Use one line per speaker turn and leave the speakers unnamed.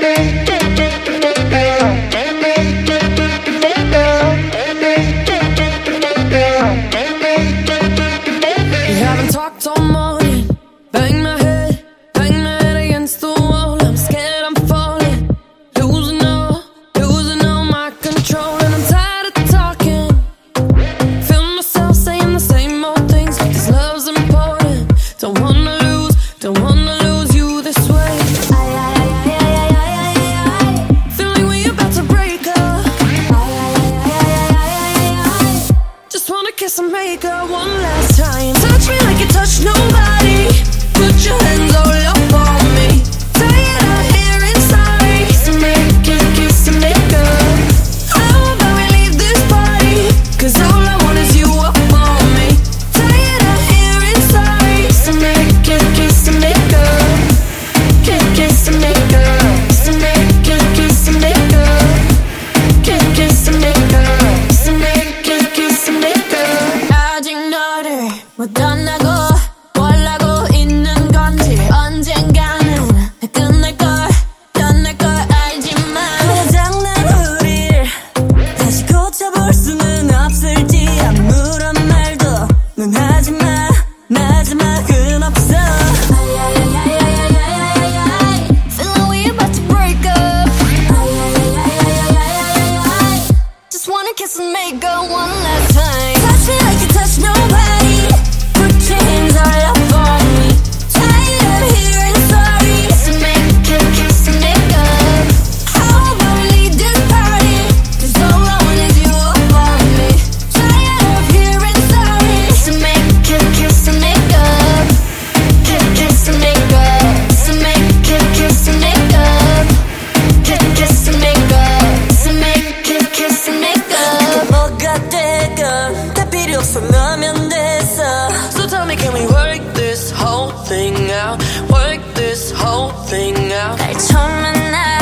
day. kiss and make up one last time. Touch me like you touch no
kiss and make go one last time. Touch me like you touch no. 벗어나면 됐어 uh,
So tell me can we work this whole thing out? Work this whole thing out.
날 처음 만나